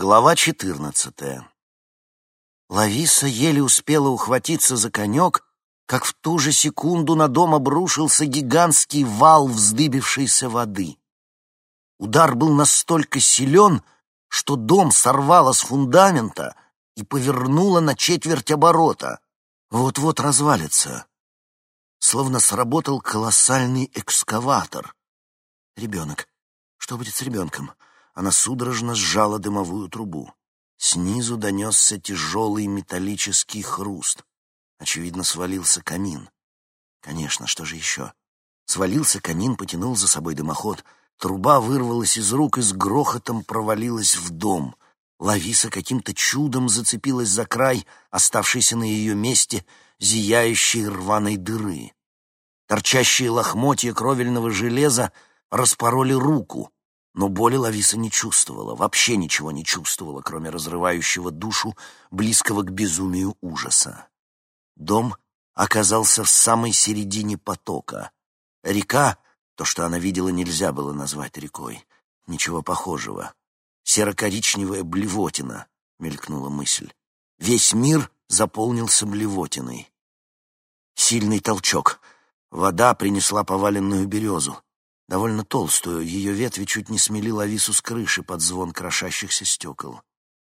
Глава четырнадцатая. Лависа еле успела ухватиться за конек, как в ту же секунду на дом обрушился гигантский вал вздыбившейся воды. Удар был настолько силен, что дом сорвало с фундамента и повернуло на четверть оборота. Вот-вот развалится. Словно сработал колоссальный экскаватор. Ребенок. Что будет с ребенком? Она судорожно сжала дымовую трубу. Снизу донесся тяжелый металлический хруст. Очевидно, свалился камин. Конечно, что же еще? Свалился камин, потянул за собой дымоход. Труба вырвалась из рук и с грохотом провалилась в дом. Лависа каким-то чудом зацепилась за край, оставшийся на ее месте, зияющей рваной дыры. Торчащие лохмотья кровельного железа распороли руку. Но боли Лависа не чувствовала, вообще ничего не чувствовала, кроме разрывающего душу, близкого к безумию ужаса. Дом оказался в самой середине потока. Река, то, что она видела, нельзя было назвать рекой. Ничего похожего. Серо-коричневая блевотина, мелькнула мысль. Весь мир заполнился блевотиной. Сильный толчок. Вода принесла поваленную березу довольно толстую, ее ветви чуть не смели лавису с крыши под звон крошащихся стекол.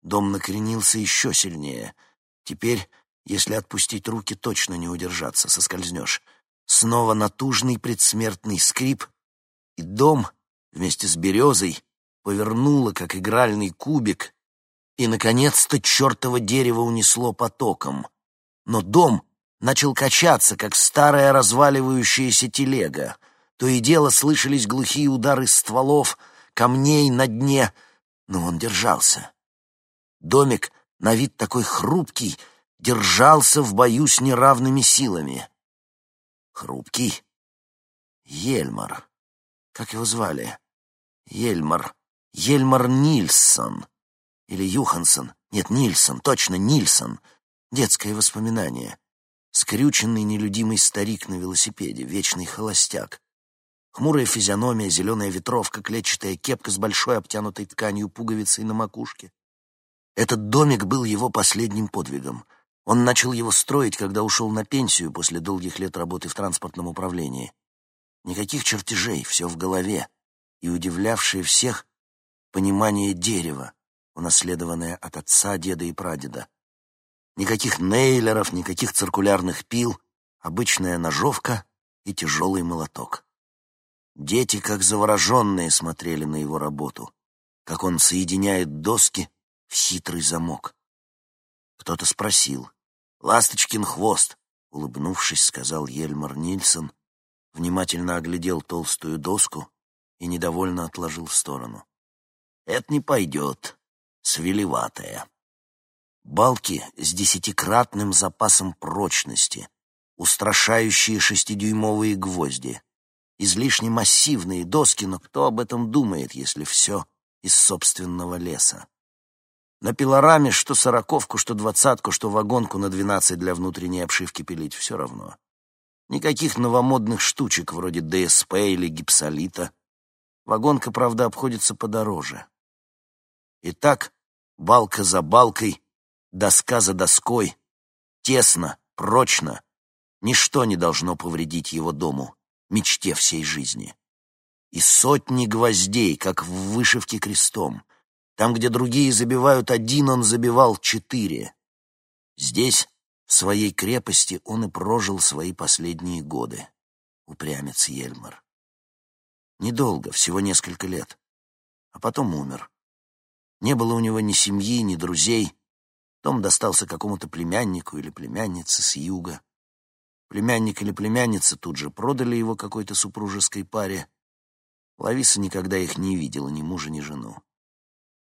Дом накренился еще сильнее. Теперь, если отпустить руки, точно не удержаться, соскользнешь. Снова натужный предсмертный скрип, и дом вместе с березой повернуло, как игральный кубик, и, наконец-то, чертово дерево унесло потоком. Но дом начал качаться, как старая разваливающаяся телега — то и дело слышались глухие удары стволов, камней на дне, но он держался. Домик, на вид такой хрупкий, держался в бою с неравными силами. Хрупкий? Ельмар. Как его звали? Ельмар. Ельмар Нильсон. Или Юхансон. Нет, Нильсон, точно, Нильсон. Детское воспоминание. Скрюченный нелюдимый старик на велосипеде, вечный холостяк. Хмурая физиономия, зеленая ветровка, клетчатая кепка с большой обтянутой тканью пуговицей на макушке. Этот домик был его последним подвигом. Он начал его строить, когда ушел на пенсию после долгих лет работы в транспортном управлении. Никаких чертежей, все в голове. И удивлявшее всех понимание дерева, унаследованное от отца, деда и прадеда. Никаких нейлеров, никаких циркулярных пил, обычная ножовка и тяжелый молоток. Дети, как завороженные, смотрели на его работу, как он соединяет доски в хитрый замок. Кто-то спросил. «Ласточкин хвост», — улыбнувшись, сказал Ельмар Нильсон, внимательно оглядел толстую доску и недовольно отложил в сторону. «Это не пойдет, свелеватая». Балки с десятикратным запасом прочности, устрашающие шестидюймовые гвозди — излишне массивные доски, но кто об этом думает, если все из собственного леса? На пилораме что сороковку, что двадцатку, что вагонку на двенадцать для внутренней обшивки пилить, все равно. Никаких новомодных штучек вроде ДСП или гипсолита. Вагонка, правда, обходится подороже. Итак, балка за балкой, доска за доской, тесно, прочно, ничто не должно повредить его дому мечте всей жизни. И сотни гвоздей, как в вышивке крестом. Там, где другие забивают один, он забивал четыре. Здесь, в своей крепости, он и прожил свои последние годы. Упрямец Ельмар. Недолго, всего несколько лет. А потом умер. Не было у него ни семьи, ни друзей. Дом достался какому-то племяннику или племяннице с юга. Племянник или племянница тут же продали его какой-то супружеской паре. Лависа никогда их не видела, ни мужа, ни жену.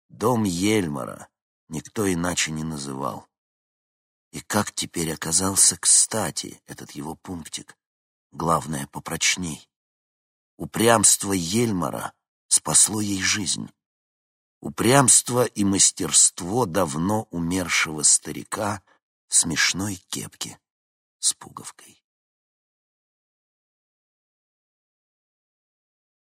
Дом Ельмара никто иначе не называл. И как теперь оказался кстати этот его пунктик, главное, попрочней. Упрямство Ельмара спасло ей жизнь. Упрямство и мастерство давно умершего старика в смешной кепке с пуговкой.